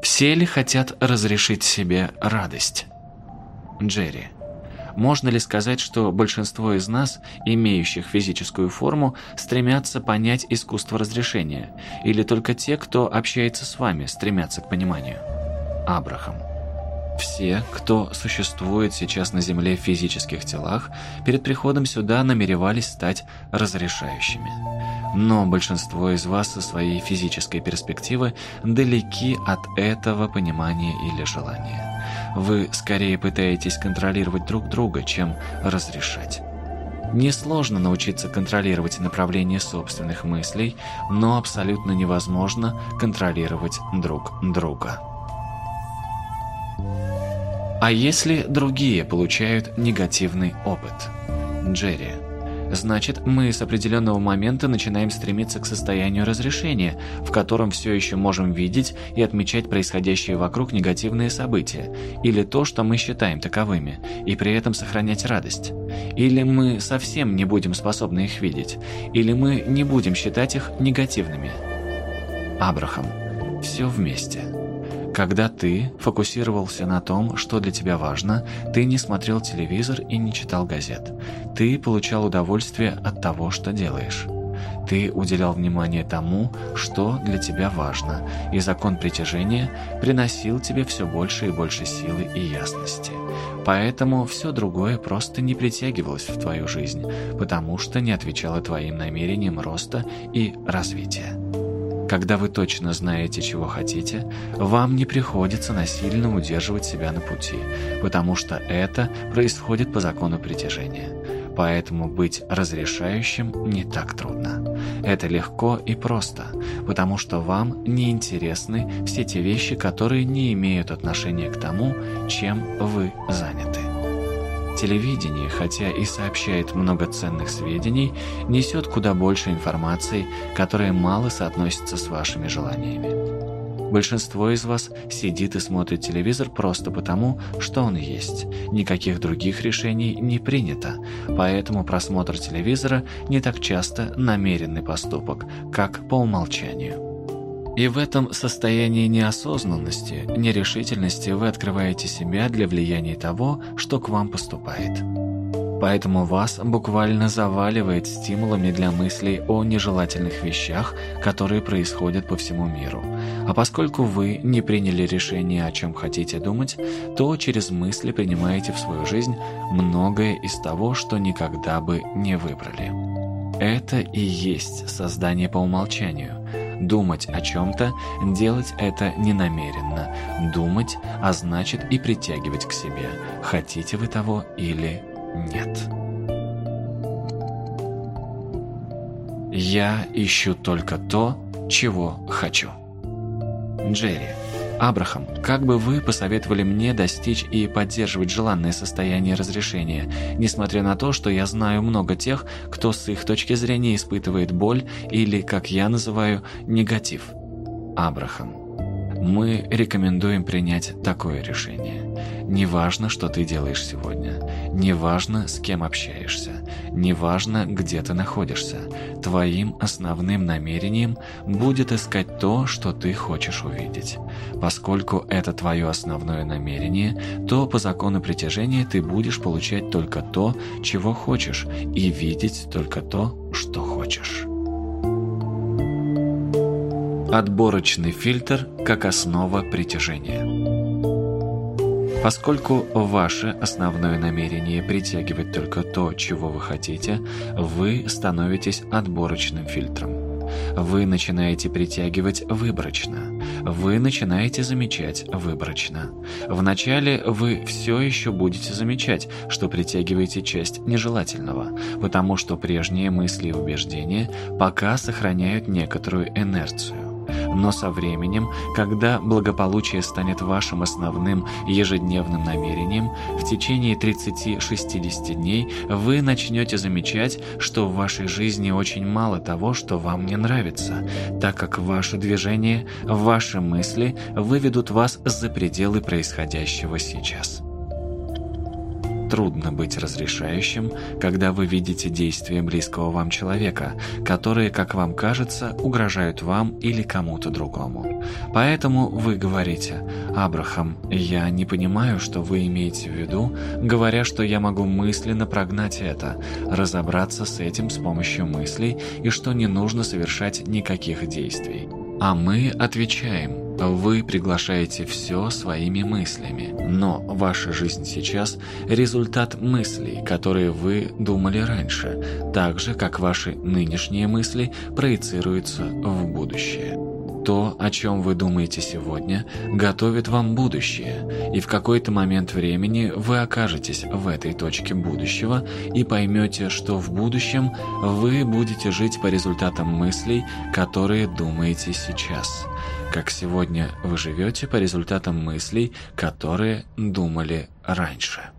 Все ли хотят разрешить себе радость? Джерри. Можно ли сказать, что большинство из нас, имеющих физическую форму, стремятся понять искусство разрешения? Или только те, кто общается с вами, стремятся к пониманию? Абрахам. Все, кто существует сейчас на Земле в физических телах, перед приходом сюда намеревались стать разрешающими. Но большинство из вас со своей физической перспективы далеки от этого понимания или желания. Вы скорее пытаетесь контролировать друг друга, чем разрешать. Несложно научиться контролировать направление собственных мыслей, но абсолютно невозможно контролировать друг друга. А если другие получают негативный опыт? Джерри. Значит, мы с определенного момента начинаем стремиться к состоянию разрешения, в котором все еще можем видеть и отмечать происходящие вокруг негативные события, или то, что мы считаем таковыми, и при этом сохранять радость. Или мы совсем не будем способны их видеть, или мы не будем считать их негативными. Абрахам. Все вместе. Когда ты фокусировался на том, что для тебя важно, ты не смотрел телевизор и не читал газет. Ты получал удовольствие от того, что делаешь. Ты уделял внимание тому, что для тебя важно, и закон притяжения приносил тебе все больше и больше силы и ясности. Поэтому все другое просто не притягивалось в твою жизнь, потому что не отвечало твоим намерениям роста и развития. Когда вы точно знаете, чего хотите, вам не приходится насильно удерживать себя на пути, потому что это происходит по закону притяжения. Поэтому быть разрешающим не так трудно. Это легко и просто, потому что вам не интересны все те вещи, которые не имеют отношения к тому, чем вы заняты. Телевидение, хотя и сообщает много ценных сведений, несет куда больше информации, которая мало соотносится с вашими желаниями. Большинство из вас сидит и смотрит телевизор просто потому, что он есть. Никаких других решений не принято, поэтому просмотр телевизора не так часто намеренный поступок, как по умолчанию. И в этом состоянии неосознанности, нерешительности вы открываете себя для влияния того, что к вам поступает. Поэтому вас буквально заваливает стимулами для мыслей о нежелательных вещах, которые происходят по всему миру. А поскольку вы не приняли решение, о чем хотите думать, то через мысли принимаете в свою жизнь многое из того, что никогда бы не выбрали. Это и есть создание по умолчанию – Думать о чем-то, делать это ненамеренно. Думать, а значит и притягивать к себе, хотите вы того или нет. Я ищу только то, чего хочу. Джерри. Абрахам, как бы вы посоветовали мне достичь и поддерживать желанное состояние разрешения, несмотря на то, что я знаю много тех, кто с их точки зрения испытывает боль или, как я называю, негатив? Абрахам. Мы рекомендуем принять такое решение. Неважно, что ты делаешь сегодня. Неважно, с кем общаешься. Неважно, где ты находишься. Твоим основным намерением будет искать то, что ты хочешь увидеть. Поскольку это твое основное намерение, то по закону притяжения ты будешь получать только то, чего хочешь, и видеть только то, что хочешь. Отборочный фильтр как основа притяжения. Поскольку ваше основное намерение притягивать только то, чего вы хотите, вы становитесь отборочным фильтром. Вы начинаете притягивать выборочно. Вы начинаете замечать выборочно. Вначале вы все еще будете замечать, что притягиваете часть нежелательного, потому что прежние мысли и убеждения пока сохраняют некоторую инерцию. Но со временем, когда благополучие станет вашим основным ежедневным намерением, в течение 30-60 дней вы начнете замечать, что в вашей жизни очень мало того, что вам не нравится, так как ваши движения, ваши мысли выведут вас за пределы происходящего сейчас. Трудно быть разрешающим, когда вы видите действия близкого вам человека, которые, как вам кажется, угрожают вам или кому-то другому. Поэтому вы говорите, «Абрахам, я не понимаю, что вы имеете в виду, говоря, что я могу мысленно прогнать это, разобраться с этим с помощью мыслей и что не нужно совершать никаких действий». А мы отвечаем, вы приглашаете все своими мыслями, но ваша жизнь сейчас – результат мыслей, которые вы думали раньше, так же, как ваши нынешние мысли проецируются в будущее. То, о чем вы думаете сегодня, готовит вам будущее, и в какой-то момент времени вы окажетесь в этой точке будущего и поймете, что в будущем вы будете жить по результатам мыслей, которые думаете сейчас как сегодня вы живете по результатам мыслей, которые думали раньше.